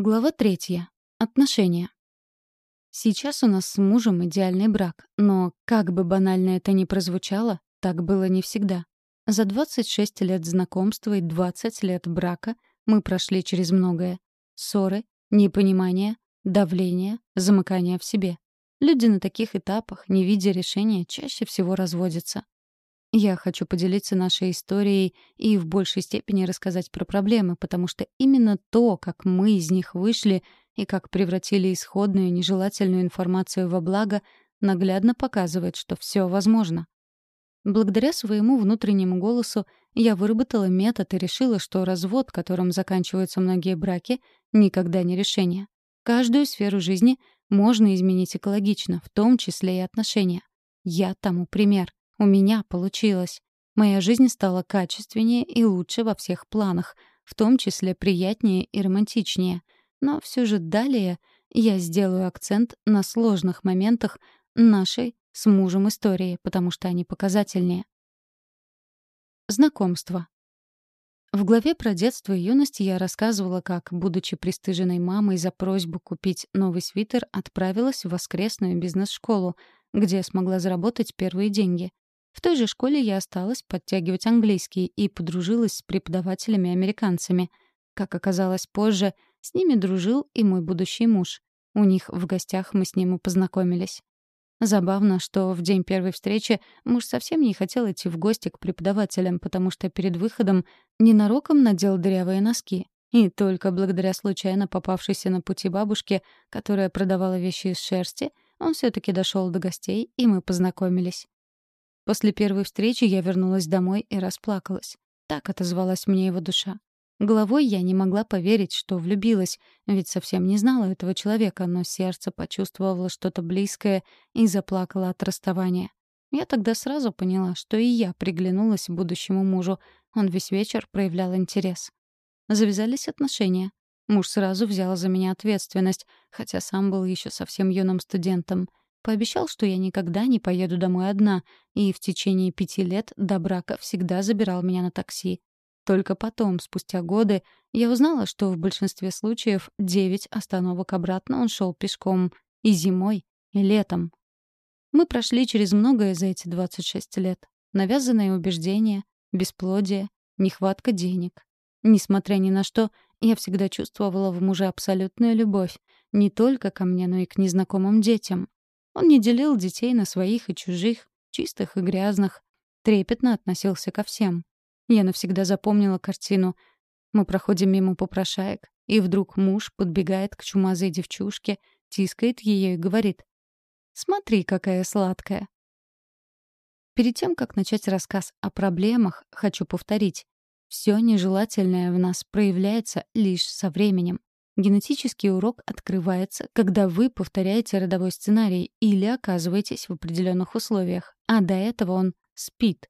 Глава третья. Отношения. Сейчас у нас с мужем идеальный брак, но, как бы банально это ни прозвучало, так было не всегда. За 26 лет знакомства и 20 лет брака мы прошли через многое. Ссоры, непонимание, давление, замыкание в себе. Люди на таких этапах, не видя решения, чаще всего разводятся. Я хочу поделиться нашей историей и в большей степени рассказать про проблемы, потому что именно то, как мы из них вышли и как превратили исходную нежелательную информацию во благо, наглядно показывает, что все возможно. Благодаря своему внутреннему голосу я выработала метод и решила, что развод, которым заканчиваются многие браки, никогда не решение. Каждую сферу жизни можно изменить экологично, в том числе и отношения. Я тому пример. У меня получилось. Моя жизнь стала качественнее и лучше во всех планах, в том числе приятнее и романтичнее. Но все же далее я сделаю акцент на сложных моментах нашей с мужем истории, потому что они показательнее. Знакомство. В главе про детство и юность я рассказывала, как, будучи пристыженной мамой за просьбу купить новый свитер, отправилась в воскресную бизнес-школу, где смогла заработать первые деньги. В той же школе я осталась подтягивать английский и подружилась с преподавателями-американцами. Как оказалось позже, с ними дружил и мой будущий муж. У них в гостях мы с ним и познакомились. Забавно, что в день первой встречи муж совсем не хотел идти в гости к преподавателям, потому что перед выходом ненароком надел дырявые носки. И только благодаря случайно попавшейся на пути бабушке, которая продавала вещи из шерсти, он все таки дошел до гостей, и мы познакомились. После первой встречи я вернулась домой и расплакалась. Так отозвалась мне его душа. Головой я не могла поверить, что влюбилась, ведь совсем не знала этого человека, но сердце почувствовало что-то близкое и заплакало от расставания. Я тогда сразу поняла, что и я приглянулась будущему мужу. Он весь вечер проявлял интерес. Завязались отношения. Муж сразу взял за меня ответственность, хотя сам был еще совсем юным студентом. Пообещал, что я никогда не поеду домой одна, и в течение пяти лет до брака всегда забирал меня на такси. Только потом, спустя годы, я узнала, что в большинстве случаев девять остановок обратно он шел пешком. И зимой, и летом. Мы прошли через многое за эти 26 лет. Навязанные убеждения, бесплодие, нехватка денег. Несмотря ни на что, я всегда чувствовала в муже абсолютную любовь. Не только ко мне, но и к незнакомым детям. Он не делил детей на своих и чужих, чистых и грязных. Трепетно относился ко всем. Я навсегда запомнила картину. Мы проходим мимо попрошаек, и вдруг муж подбегает к чумазой девчушке, тискает ее и говорит «Смотри, какая сладкая». Перед тем, как начать рассказ о проблемах, хочу повторить. Все нежелательное в нас проявляется лишь со временем. Генетический урок открывается, когда вы повторяете родовой сценарий или оказываетесь в определенных условиях, а до этого он спит.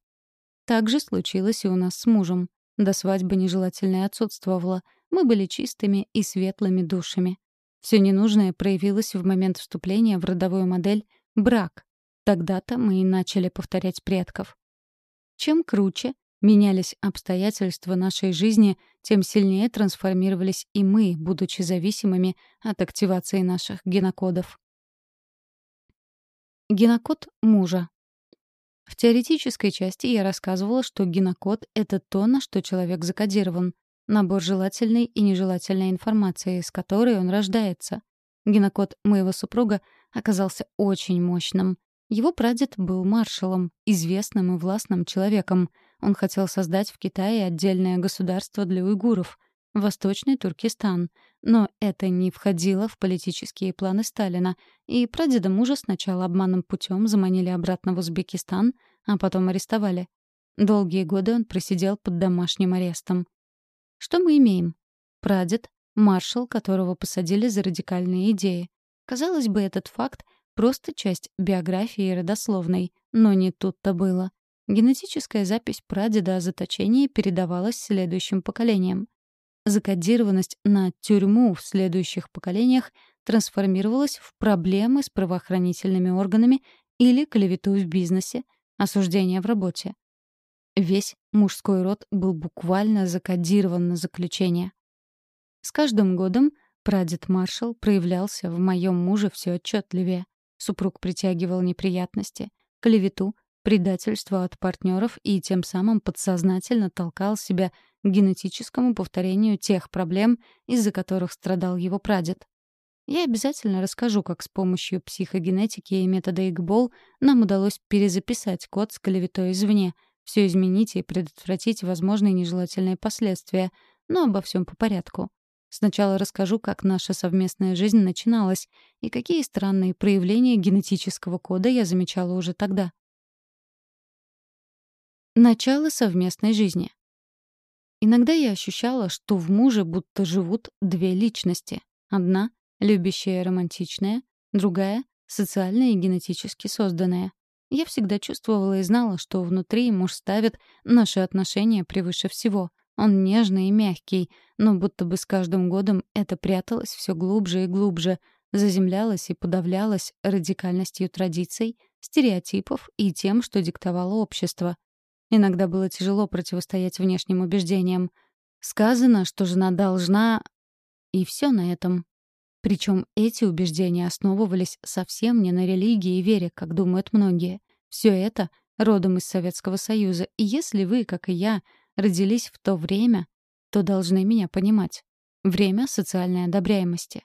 Так же случилось и у нас с мужем. До свадьбы нежелательное отсутствовало. Мы были чистыми и светлыми душами. Все ненужное проявилось в момент вступления в родовую модель «брак». Тогда-то мы и начали повторять предков. Чем круче, менялись обстоятельства нашей жизни, тем сильнее трансформировались и мы, будучи зависимыми от активации наших генокодов. Генокод мужа. В теоретической части я рассказывала, что генокод — это то, на что человек закодирован. Набор желательной и нежелательной информации, с которой он рождается. Генокод моего супруга оказался очень мощным. Его прадед был маршалом, известным и властным человеком — он хотел создать в Китае отдельное государство для уйгуров — Восточный Туркестан. Но это не входило в политические планы Сталина, и прадеда мужа сначала обманным путем заманили обратно в Узбекистан, а потом арестовали. Долгие годы он просидел под домашним арестом. Что мы имеем? Прадед, маршал, которого посадили за радикальные идеи. Казалось бы, этот факт — просто часть биографии родословной, но не тут-то было. Генетическая запись прадеда о заточении передавалась следующим поколениям. Закодированность на тюрьму в следующих поколениях трансформировалась в проблемы с правоохранительными органами или клевету в бизнесе, осуждение в работе. Весь мужской род был буквально закодирован на заключение. С каждым годом Прадед Маршал проявлялся в моем муже все отчетливее. Супруг притягивал неприятности, клевету, предательство от партнеров и тем самым подсознательно толкал себя к генетическому повторению тех проблем, из-за которых страдал его прадед. Я обязательно расскажу, как с помощью психогенетики и метода Игбол нам удалось перезаписать код с клеветой извне, все изменить и предотвратить возможные нежелательные последствия, но обо всем по порядку. Сначала расскажу, как наша совместная жизнь начиналась и какие странные проявления генетического кода я замечала уже тогда. Начало совместной жизни. Иногда я ощущала, что в муже будто живут две личности. Одна — любящая и романтичная, другая — социальная и генетически созданная. Я всегда чувствовала и знала, что внутри муж ставит наши отношения превыше всего — он нежный и мягкий, но будто бы с каждым годом это пряталось все глубже и глубже, заземлялось и подавлялось радикальностью традиций, стереотипов и тем, что диктовало общество. Иногда было тяжело противостоять внешним убеждениям. Сказано, что жена должна... И все на этом. Причем эти убеждения основывались совсем не на религии и вере, как думают многие. Все это родом из Советского Союза, и если вы, как и я, родились в то время, то должны меня понимать. Время социальной одобряемости.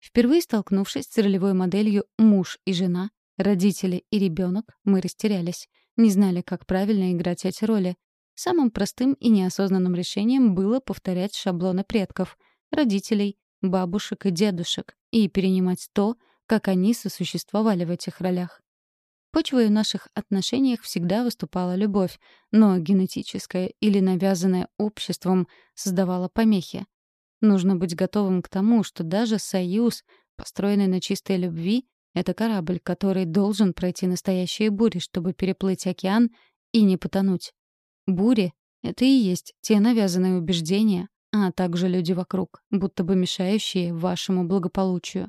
Впервые столкнувшись с ролевой моделью «муж и жена», «родители и ребенок», мы растерялись, не знали, как правильно играть эти роли. Самым простым и неосознанным решением было повторять шаблоны предков, родителей, бабушек и дедушек и перенимать то, как они сосуществовали в этих ролях. Почвой в наших отношениях всегда выступала любовь, но генетическая или навязанная обществом создавала помехи. Нужно быть готовым к тому, что даже союз, построенный на чистой любви, это корабль, который должен пройти настоящие бури, чтобы переплыть океан и не потонуть. Бури — это и есть те навязанные убеждения, а также люди вокруг, будто бы мешающие вашему благополучию.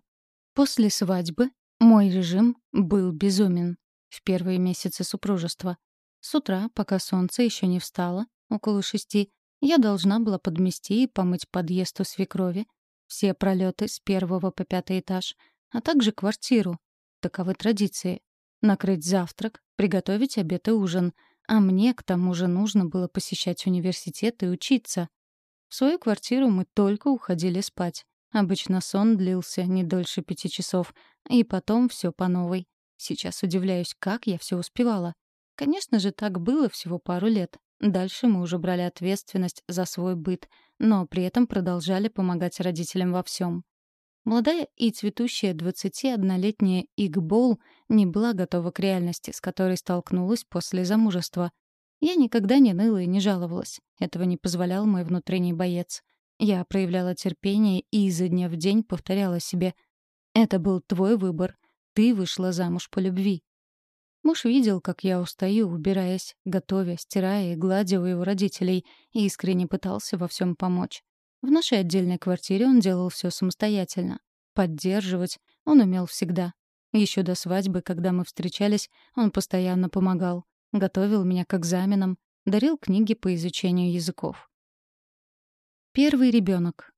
После свадьбы мой режим был безумен в первые месяцы супружества. С утра, пока солнце еще не встало, около шести, я должна была подмести и помыть подъезд у свекрови, все пролеты с первого по пятый этаж, а также квартиру. Таковы традиции. Накрыть завтрак, приготовить обед и ужин. А мне, к тому же, нужно было посещать университет и учиться. В свою квартиру мы только уходили спать. Обычно сон длился не дольше пяти часов, и потом все по новой. Сейчас удивляюсь, как я все успевала. Конечно же, так было всего пару лет. Дальше мы уже брали ответственность за свой быт, но при этом продолжали помогать родителям во всем. Молодая и цветущая 21-летняя Игбол не была готова к реальности, с которой столкнулась после замужества. Я никогда не ныла и не жаловалась. Этого не позволял мой внутренний боец. Я проявляла терпение и изо дня в день повторяла себе «Это был твой выбор ты вышла замуж по любви. Муж видел, как я устаю, убираясь, готовя, стирая и гладя у его родителей, и искренне пытался во всем помочь. В нашей отдельной квартире он делал все самостоятельно. Поддерживать он умел всегда. Еще до свадьбы, когда мы встречались, он постоянно помогал. Готовил меня к экзаменам, дарил книги по изучению языков. Первый ребенок.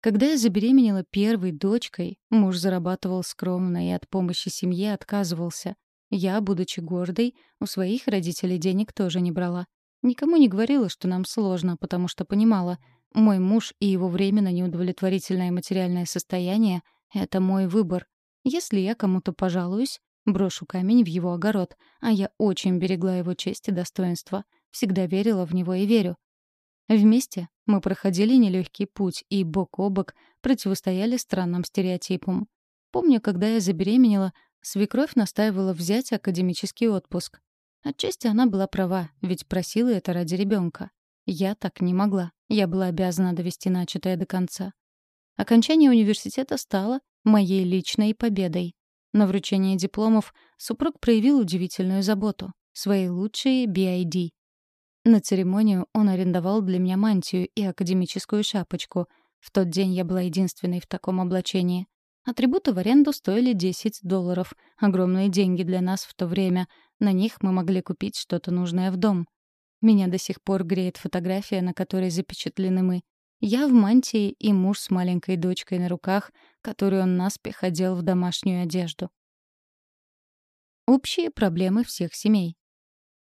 Когда я забеременела первой дочкой, муж зарабатывал скромно и от помощи семье отказывался. Я, будучи гордой, у своих родителей денег тоже не брала. Никому не говорила, что нам сложно, потому что понимала, мой муж и его временно неудовлетворительное материальное состояние — это мой выбор. Если я кому-то пожалуюсь, брошу камень в его огород, а я очень берегла его честь и достоинство. Всегда верила в него и верю. Вместе мы проходили нелегкий путь и бок о бок противостояли странным стереотипам. Помню, когда я забеременела, свекровь настаивала взять академический отпуск. Отчасти она была права, ведь просила это ради ребенка. Я так не могла. Я была обязана довести начатое до конца. Окончание университета стало моей личной победой. На вручение дипломов супруг проявил удивительную заботу. Свои лучшие BID на церемонию он арендовал для меня мантию и академическую шапочку. В тот день я была единственной в таком облачении. Атрибуты в аренду стоили 10 долларов. Огромные деньги для нас в то время. На них мы могли купить что-то нужное в дом. Меня до сих пор греет фотография, на которой запечатлены мы. Я в мантии и муж с маленькой дочкой на руках, которую он наспех одел в домашнюю одежду. Общие проблемы всех семей.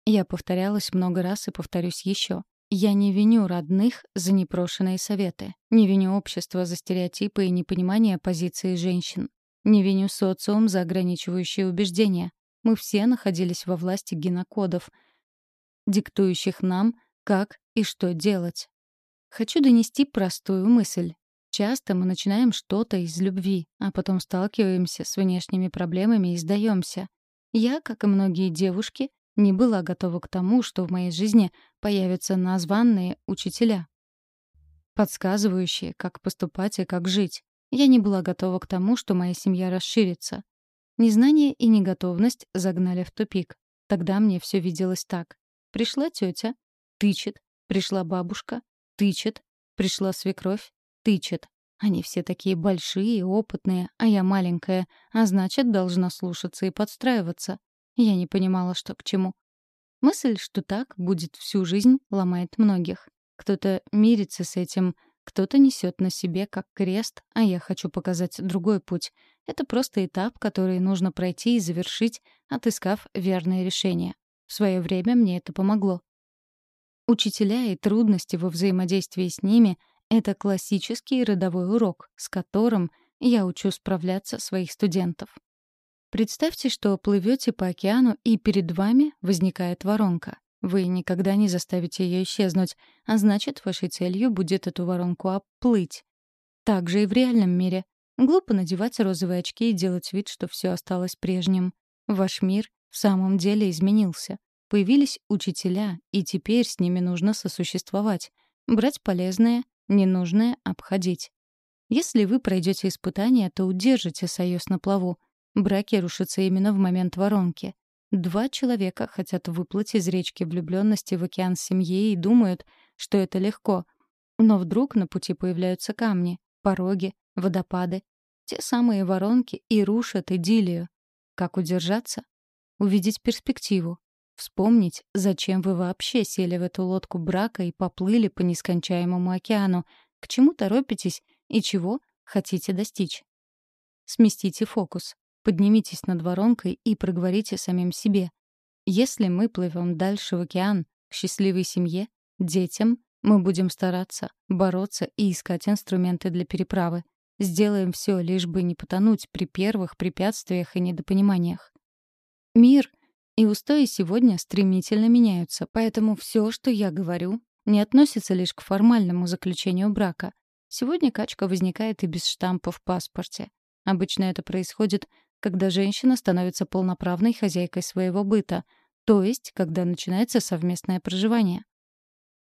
Я повторялась много раз и повторюсь еще. Я не виню родных за непрошенные советы, не виню общество за стереотипы и непонимание позиции женщин, не виню социум за ограничивающие убеждения. Мы все находились во власти генокодов, диктующих нам, как и что делать. Хочу донести простую мысль. Часто мы начинаем что-то из любви, а потом сталкиваемся с внешними проблемами и сдаемся. Я, как и многие девушки, не была готова к тому, что в моей жизни появятся названные учителя, подсказывающие, как поступать и как жить. Я не была готова к тому, что моя семья расширится. Незнание и неготовность загнали в тупик. Тогда мне все виделось так. Пришла тетя, тычет, пришла бабушка, тычет, пришла свекровь, тычет. Они все такие большие опытные, а я маленькая, а значит, должна слушаться и подстраиваться. Я не понимала, что к чему. Мысль, что так будет всю жизнь, ломает многих. Кто-то мирится с этим, кто-то несет на себе как крест, а я хочу показать другой путь. Это просто этап, который нужно пройти и завершить, отыскав верное решение. В свое время мне это помогло. Учителя и трудности во взаимодействии с ними — это классический родовой урок, с которым я учу справляться своих студентов. Представьте, что плывете по океану, и перед вами возникает воронка. Вы никогда не заставите ее исчезнуть, а значит, вашей целью будет эту воронку оплыть. Так же и в реальном мире. Глупо надевать розовые очки и делать вид, что все осталось прежним. Ваш мир в самом деле изменился. Появились учителя, и теперь с ними нужно сосуществовать. Брать полезное, ненужное обходить. Если вы пройдете испытание, то удержите союз на плаву — Браки рушатся именно в момент воронки. Два человека хотят выплыть из речки влюбленности в океан семьи и думают, что это легко. Но вдруг на пути появляются камни, пороги, водопады. Те самые воронки и рушат идиллию. Как удержаться? Увидеть перспективу. Вспомнить, зачем вы вообще сели в эту лодку брака и поплыли по нескончаемому океану, к чему торопитесь и чего хотите достичь. Сместите фокус. Поднимитесь над воронкой и проговорите самим себе. Если мы плывем дальше в океан, к счастливой семье, детям, мы будем стараться, бороться и искать инструменты для переправы. Сделаем все, лишь бы не потонуть при первых препятствиях и недопониманиях. Мир и устои сегодня стремительно меняются, поэтому все, что я говорю, не относится лишь к формальному заключению брака. Сегодня качка возникает и без штампа в паспорте. Обычно это происходит когда женщина становится полноправной хозяйкой своего быта, то есть когда начинается совместное проживание.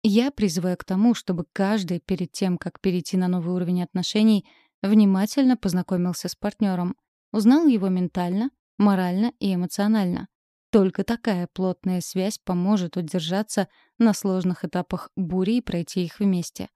Я призываю к тому, чтобы каждый перед тем, как перейти на новый уровень отношений, внимательно познакомился с партнером, узнал его ментально, морально и эмоционально. Только такая плотная связь поможет удержаться на сложных этапах бури и пройти их вместе.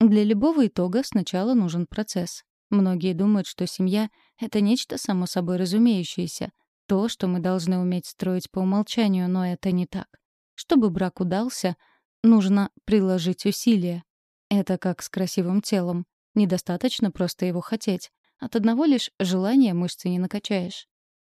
Для любого итога сначала нужен процесс. Многие думают, что семья — это нечто само собой разумеющееся, то, что мы должны уметь строить по умолчанию, но это не так. Чтобы брак удался, нужно приложить усилия. Это как с красивым телом. Недостаточно просто его хотеть. От одного лишь желания мышцы не накачаешь.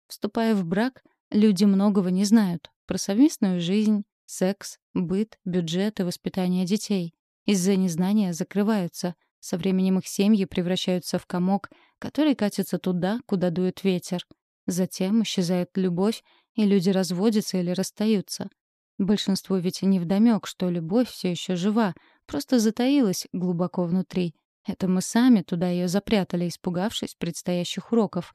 Вступая в брак, люди многого не знают про совместную жизнь, секс, быт, бюджет и воспитание детей. Из-за незнания закрываются — со временем их семьи превращаются в комок, который катится туда, куда дует ветер. Затем исчезает любовь, и люди разводятся или расстаются. Большинству ведь не вдомёк, что любовь все еще жива, просто затаилась глубоко внутри. Это мы сами туда ее запрятали, испугавшись предстоящих уроков.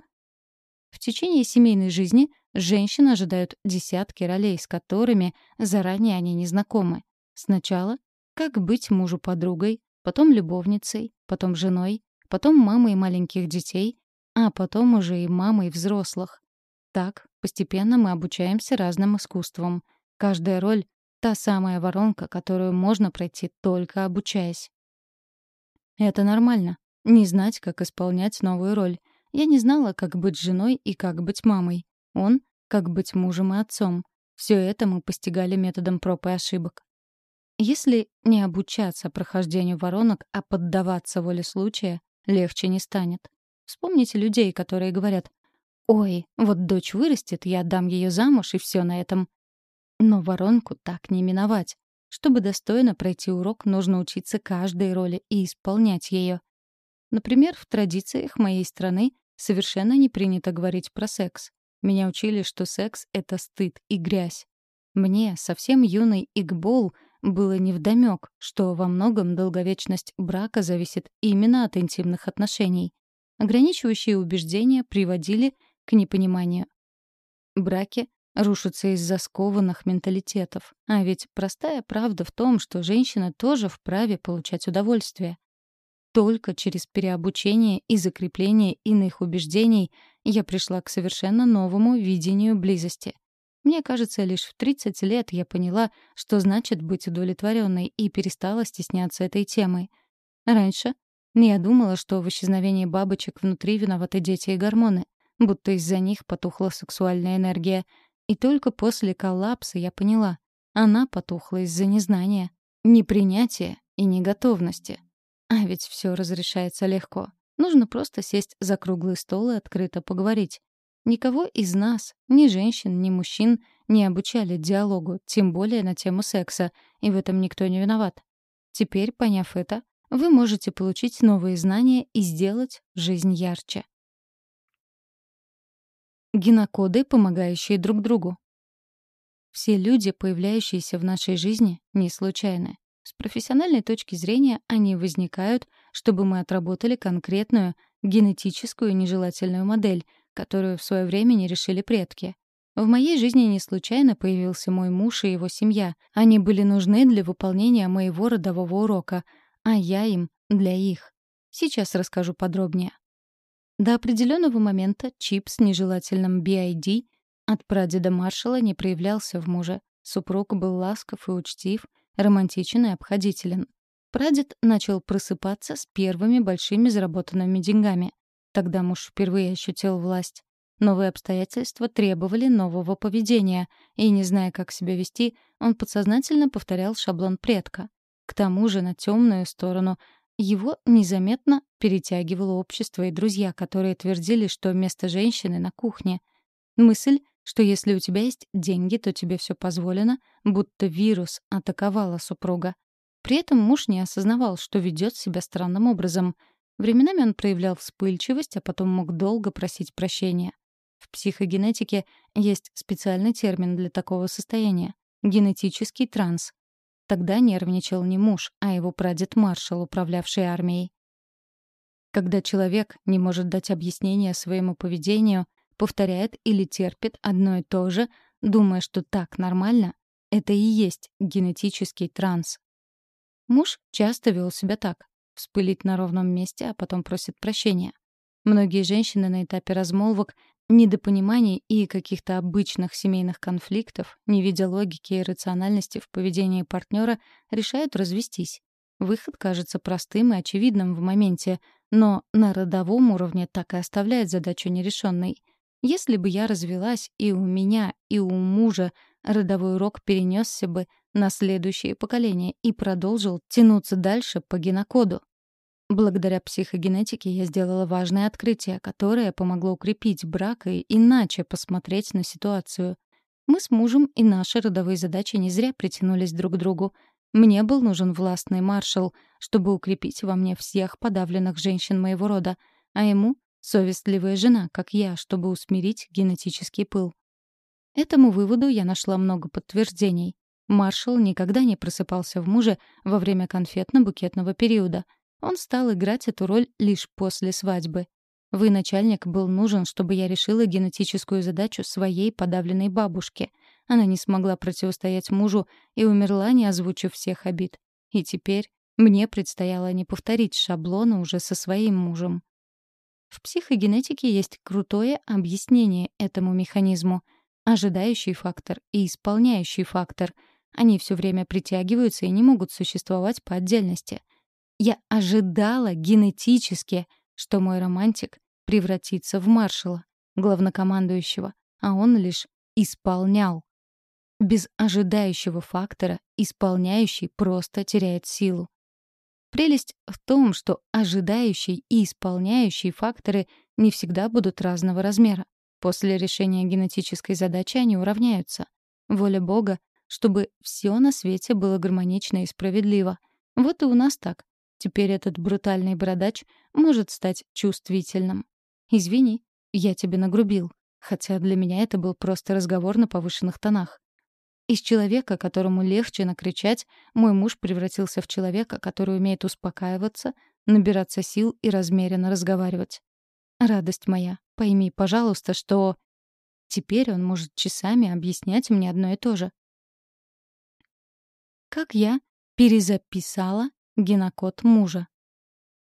В течение семейной жизни женщин ожидают десятки ролей, с которыми заранее они не знакомы. Сначала — как быть мужу подругой, потом любовницей, потом женой, потом мамой маленьких детей, а потом уже и мамой взрослых. Так, постепенно мы обучаемся разным искусствам. Каждая роль — та самая воронка, которую можно пройти только обучаясь. Это нормально. Не знать, как исполнять новую роль. Я не знала, как быть женой и как быть мамой. Он — как быть мужем и отцом. Все это мы постигали методом проб и ошибок. Если не обучаться прохождению воронок, а поддаваться воле случая, легче не станет. Вспомните людей, которые говорят «Ой, вот дочь вырастет, я отдам ее замуж, и все на этом». Но воронку так не миновать. Чтобы достойно пройти урок, нужно учиться каждой роли и исполнять ее. Например, в традициях моей страны совершенно не принято говорить про секс. Меня учили, что секс — это стыд и грязь. Мне, совсем юный Игбол, было невдомёк, что во многом долговечность брака зависит именно от интимных отношений. Ограничивающие убеждения приводили к непониманию. Браки рушатся из-за скованных менталитетов. А ведь простая правда в том, что женщина тоже вправе получать удовольствие. Только через переобучение и закрепление иных убеждений я пришла к совершенно новому видению близости. Мне кажется, лишь в 30 лет я поняла, что значит быть удовлетворенной, и перестала стесняться этой темы. Раньше я думала, что в исчезновении бабочек внутри виноваты дети и гормоны, будто из-за них потухла сексуальная энергия — и только после коллапса я поняла, она потухла из-за незнания, непринятия и неготовности. А ведь все разрешается легко. Нужно просто сесть за круглый стол и открыто поговорить. Никого из нас, ни женщин, ни мужчин, не обучали диалогу, тем более на тему секса, и в этом никто не виноват. Теперь, поняв это, вы можете получить новые знания и сделать жизнь ярче. Генокоды, помогающие друг другу. Все люди, появляющиеся в нашей жизни, не случайны. С профессиональной точки зрения они возникают, чтобы мы отработали конкретную генетическую нежелательную модель, которую в свое время не решили предки. В моей жизни не случайно появился мой муж и его семья. Они были нужны для выполнения моего родового урока, а я им — для их. Сейчас расскажу подробнее. До определенного момента чип с нежелательным BID от прадеда маршала не проявлялся в муже. Супруг был ласков и учтив, романтичен и обходителен. Прадед начал просыпаться с первыми большими заработанными деньгами. Тогда муж впервые ощутил власть. Новые обстоятельства требовали нового поведения, и, не зная, как себя вести, он подсознательно повторял шаблон предка. К тому же на темную сторону его незаметно перетягивало общество и друзья, которые твердили, что место женщины на кухне. Мысль, что если у тебя есть деньги, то тебе все позволено, будто вирус атаковала супруга. При этом муж не осознавал, что ведет себя странным образом. Временами он проявлял вспыльчивость, а потом мог долго просить прощения. В психогенетике есть специальный термин для такого состояния — генетический транс. Тогда нервничал не муж, а его прадед-маршал, управлявший армией. Когда человек не может дать объяснение своему поведению, повторяет или терпит одно и то же, думая, что так нормально, это и есть генетический транс. Муж часто вел себя так. Вспылит на ровном месте, а потом просит прощения. Многие женщины на этапе размолвок недопониманий и каких-то обычных семейных конфликтов, не видя логики и рациональности в поведении партнера, решают развестись. Выход кажется простым и очевидным в моменте, но на родовом уровне так и оставляет задачу нерешенной. Если бы я развелась, и у меня, и у мужа родовой урок перенесся бы на следующее поколение и продолжил тянуться дальше по генокоду. Благодаря психогенетике я сделала важное открытие, которое помогло укрепить брак и иначе посмотреть на ситуацию. Мы с мужем и наши родовые задачи не зря притянулись друг к другу. Мне был нужен властный маршал, чтобы укрепить во мне всех подавленных женщин моего рода, а ему — совестливая жена, как я, чтобы усмирить генетический пыл. Этому выводу я нашла много подтверждений. Маршал никогда не просыпался в муже во время конфетно-букетного периода — он стал играть эту роль лишь после свадьбы. Вы, начальник, был нужен, чтобы я решила генетическую задачу своей подавленной бабушке. Она не смогла противостоять мужу и умерла, не озвучив всех обид. И теперь мне предстояло не повторить шаблона уже со своим мужем. В психогенетике есть крутое объяснение этому механизму. Ожидающий фактор и исполняющий фактор. Они все время притягиваются и не могут существовать по отдельности — я ожидала генетически, что мой романтик превратится в маршала, главнокомандующего, а он лишь исполнял. Без ожидающего фактора исполняющий просто теряет силу. Прелесть в том, что ожидающий и исполняющий факторы не всегда будут разного размера. После решения генетической задачи они уравняются. Воля Бога, чтобы все на свете было гармонично и справедливо. Вот и у нас так. Теперь этот брутальный бородач может стать чувствительным. Извини, я тебе нагрубил. Хотя для меня это был просто разговор на повышенных тонах. Из человека, которому легче накричать, мой муж превратился в человека, который умеет успокаиваться, набираться сил и размеренно разговаривать. Радость моя, пойми, пожалуйста, что... Теперь он может часами объяснять мне одно и то же. Как я перезаписала генокод мужа.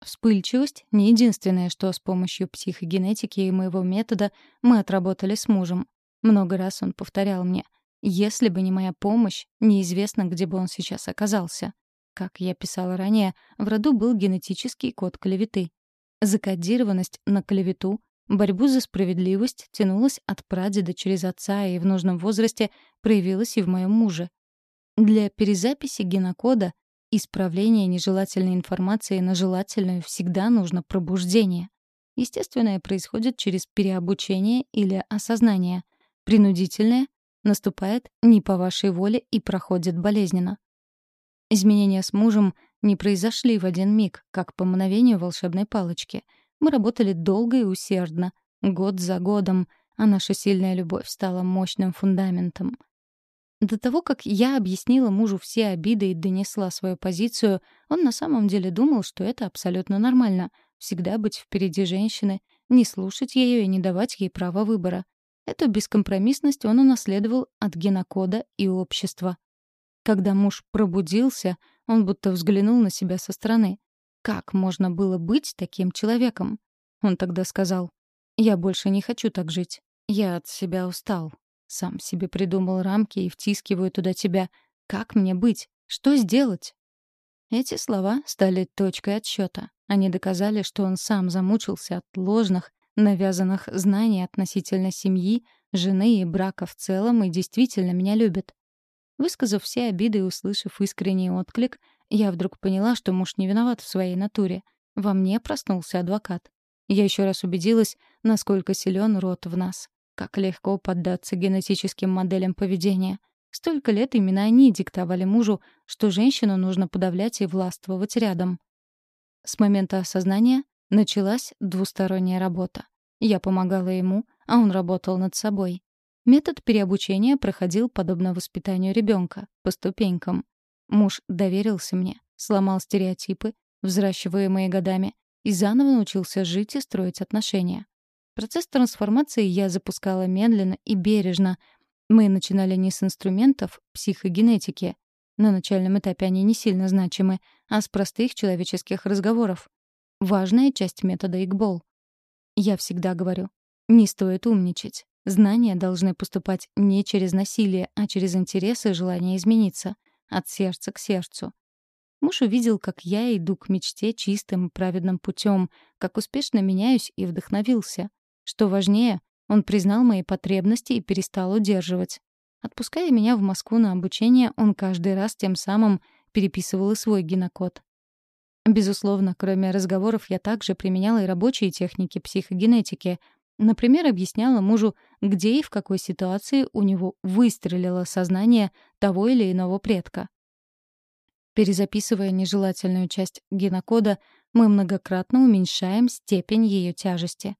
Вспыльчивость — не единственное, что с помощью психогенетики и моего метода мы отработали с мужем. Много раз он повторял мне, если бы не моя помощь, неизвестно, где бы он сейчас оказался. Как я писала ранее, в роду был генетический код клеветы. Закодированность на клевету, борьбу за справедливость тянулась от прадеда через отца и в нужном возрасте проявилась и в моем муже. Для перезаписи генокода Исправление нежелательной информации на желательную всегда нужно пробуждение. Естественное происходит через переобучение или осознание. Принудительное наступает не по вашей воле и проходит болезненно. Изменения с мужем не произошли в один миг, как по мгновению волшебной палочки. Мы работали долго и усердно, год за годом, а наша сильная любовь стала мощным фундаментом. До того, как я объяснила мужу все обиды и донесла свою позицию, он на самом деле думал, что это абсолютно нормально — всегда быть впереди женщины, не слушать ее и не давать ей права выбора. Эту бескомпромиссность он унаследовал от генокода и общества. Когда муж пробудился, он будто взглянул на себя со стороны. Как можно было быть таким человеком? Он тогда сказал, «Я больше не хочу так жить. Я от себя устал. Сам себе придумал рамки и втискиваю туда тебя. Как мне быть? Что сделать? Эти слова стали точкой отсчета. Они доказали, что он сам замучился от ложных, навязанных знаний относительно семьи, жены и брака в целом и действительно меня любит. Высказав все обиды и услышав искренний отклик, я вдруг поняла, что муж не виноват в своей натуре. Во мне проснулся адвокат. Я еще раз убедилась, насколько силен род в нас. Как легко поддаться генетическим моделям поведения. Столько лет именно они диктовали мужу, что женщину нужно подавлять и властвовать рядом. С момента осознания началась двусторонняя работа. Я помогала ему, а он работал над собой. Метод переобучения проходил подобно воспитанию ребенка, по ступенькам. Муж доверился мне, сломал стереотипы, взращиваемые годами, и заново научился жить и строить отношения. Процесс трансформации я запускала медленно и бережно. Мы начинали не с инструментов психогенетики. На начальном этапе они не сильно значимы, а с простых человеческих разговоров. Важная часть метода Игбол. Я всегда говорю, не стоит умничать. Знания должны поступать не через насилие, а через интересы и желание измениться. От сердца к сердцу. Муж увидел, как я иду к мечте чистым и праведным путем, как успешно меняюсь и вдохновился. Что важнее, он признал мои потребности и перестал удерживать. Отпуская меня в Москву на обучение, он каждый раз тем самым переписывал и свой генокод. Безусловно, кроме разговоров, я также применяла и рабочие техники психогенетики. Например, объясняла мужу, где и в какой ситуации у него выстрелило сознание того или иного предка. Перезаписывая нежелательную часть генокода, мы многократно уменьшаем степень ее тяжести.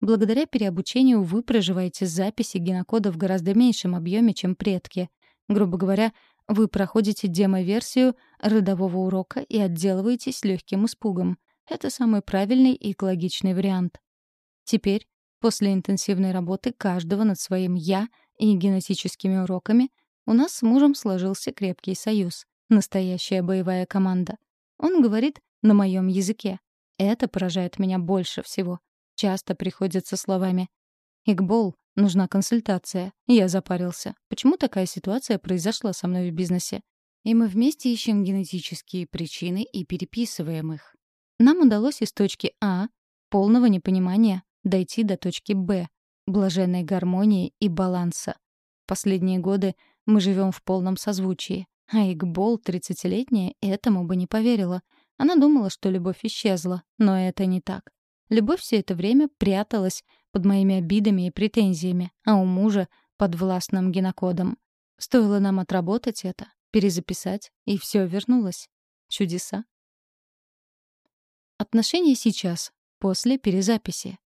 Благодаря переобучению вы проживаете записи генокода в гораздо меньшем объеме, чем предки. Грубо говоря, вы проходите демо-версию родового урока и отделываетесь легким испугом. Это самый правильный и экологичный вариант. Теперь, после интенсивной работы каждого над своим «я» и генетическими уроками, у нас с мужем сложился крепкий союз. Настоящая боевая команда. Он говорит на моем языке. Это поражает меня больше всего часто приходят со словами «Игбол, нужна консультация». Я запарился. Почему такая ситуация произошла со мной в бизнесе? И мы вместе ищем генетические причины и переписываем их. Нам удалось из точки А, полного непонимания, дойти до точки Б, блаженной гармонии и баланса. Последние годы Мы живем в полном созвучии. А Игбол, тридцатилетняя, этому бы не поверила. Она думала, что любовь исчезла, но это не так. Любовь все это время пряталась под моими обидами и претензиями, а у мужа — под властным генокодом. Стоило нам отработать это, перезаписать, и все вернулось. Чудеса. Отношения сейчас, после перезаписи.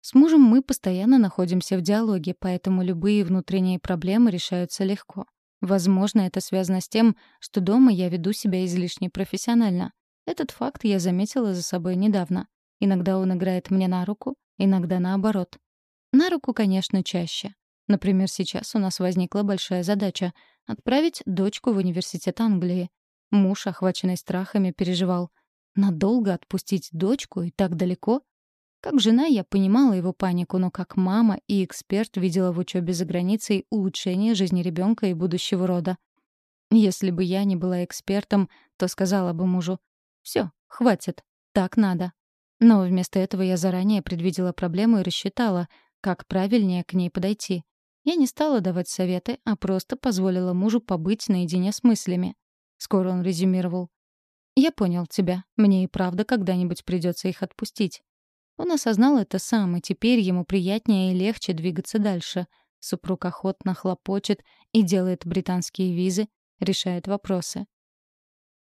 С мужем мы постоянно находимся в диалоге, поэтому любые внутренние проблемы решаются легко. Возможно, это связано с тем, что дома я веду себя излишне профессионально. Этот факт я заметила за собой недавно. Иногда он играет мне на руку, иногда наоборот. На руку, конечно, чаще. Например, сейчас у нас возникла большая задача — отправить дочку в университет Англии. Муж, охваченный страхами, переживал. Надолго отпустить дочку и так далеко? Как жена я понимала его панику, но как мама и эксперт видела в учебе за границей улучшение жизни ребенка и будущего рода. Если бы я не была экспертом, то сказала бы мужу «Все, хватит, так надо». Но вместо этого я заранее предвидела проблему и рассчитала, как правильнее к ней подойти. Я не стала давать советы, а просто позволила мужу побыть наедине с мыслями. Скоро он резюмировал. «Я понял тебя. Мне и правда когда-нибудь придется их отпустить. Он осознал это сам, и теперь ему приятнее и легче двигаться дальше. Супруг охотно хлопочет и делает британские визы, решает вопросы.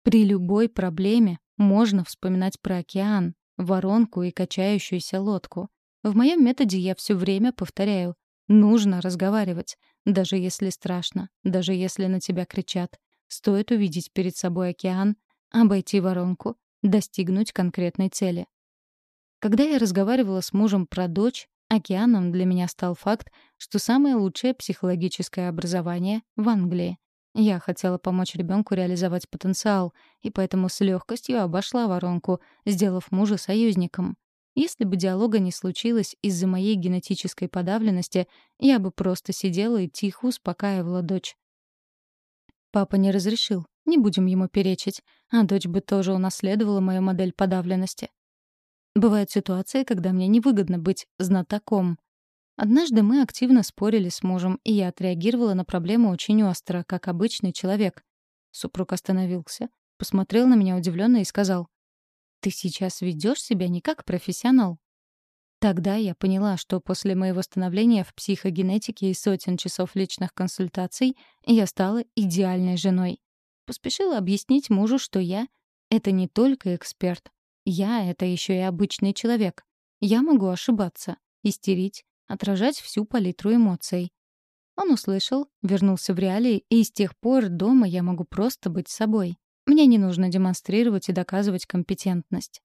При любой проблеме можно вспоминать про океан, воронку и качающуюся лодку. В моем методе я все время повторяю «нужно разговаривать», даже если страшно, даже если на тебя кричат. Стоит увидеть перед собой океан, обойти воронку, достигнуть конкретной цели. Когда я разговаривала с мужем про дочь, океаном для меня стал факт, что самое лучшее психологическое образование в Англии. Я хотела помочь ребенку реализовать потенциал, и поэтому с легкостью обошла воронку, сделав мужа союзником. Если бы диалога не случилось из-за моей генетической подавленности, я бы просто сидела и тихо успокаивала дочь. Папа не разрешил, не будем ему перечить, а дочь бы тоже унаследовала мою модель подавленности. Бывают ситуации, когда мне невыгодно быть знатоком. Однажды мы активно спорили с мужем, и я отреагировала на проблему очень остро, как обычный человек. Супруг остановился, посмотрел на меня удивленно и сказал, «Ты сейчас ведешь себя не как профессионал». Тогда я поняла, что после моего становления в психогенетике и сотен часов личных консультаций я стала идеальной женой. Поспешила объяснить мужу, что я — это не только эксперт, я — это еще и обычный человек. Я могу ошибаться, истерить, отражать всю палитру эмоций. Он услышал, вернулся в реалии, и с тех пор дома я могу просто быть собой. Мне не нужно демонстрировать и доказывать компетентность.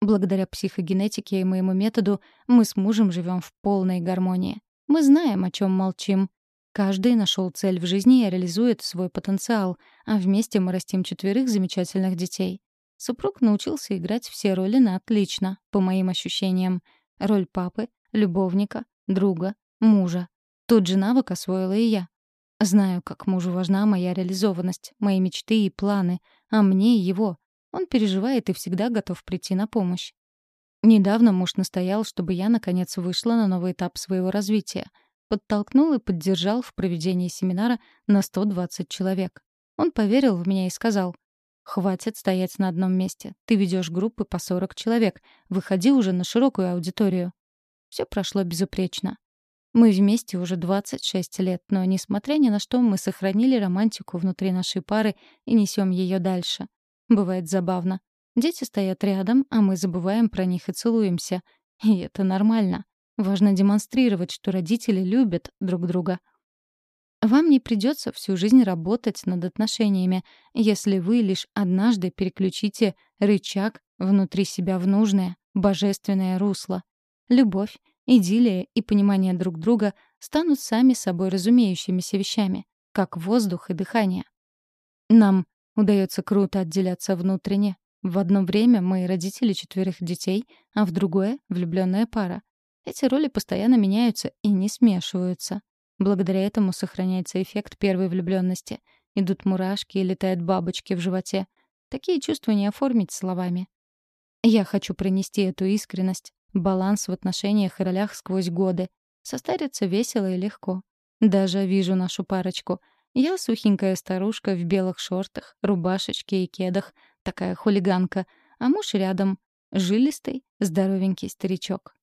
Благодаря психогенетике и моему методу мы с мужем живем в полной гармонии. Мы знаем, о чем молчим. Каждый нашел цель в жизни и реализует свой потенциал, а вместе мы растим четверых замечательных детей. Супруг научился играть все роли на отлично, по моим ощущениям. Роль папы, любовника, друга, мужа. Тот же навык освоила и я. Знаю, как мужу важна моя реализованность, мои мечты и планы, а мне — его. Он переживает и всегда готов прийти на помощь. Недавно муж настоял, чтобы я, наконец, вышла на новый этап своего развития. Подтолкнул и поддержал в проведении семинара на 120 человек. Он поверил в меня и сказал, Хватит стоять на одном месте. Ты ведешь группы по 40 человек. Выходи уже на широкую аудиторию. Все прошло безупречно. Мы вместе уже 26 лет, но, несмотря ни на что, мы сохранили романтику внутри нашей пары и несем ее дальше. Бывает забавно. Дети стоят рядом, а мы забываем про них и целуемся. И это нормально. Важно демонстрировать, что родители любят друг друга. Вам не придется всю жизнь работать над отношениями, если вы лишь однажды переключите рычаг внутри себя в нужное, божественное русло. Любовь, идиллия и понимание друг друга станут сами собой разумеющимися вещами, как воздух и дыхание. Нам удается круто отделяться внутренне. В одно время мы родители четверых детей, а в другое — влюбленная пара. Эти роли постоянно меняются и не смешиваются. Благодаря этому сохраняется эффект первой влюбленности. Идут мурашки и летают бабочки в животе. Такие чувства не оформить словами. Я хочу пронести эту искренность, баланс в отношениях и ролях сквозь годы. Состариться весело и легко. Даже вижу нашу парочку. Я сухенькая старушка в белых шортах, рубашечке и кедах, такая хулиганка, а муж рядом, жилистый, здоровенький старичок.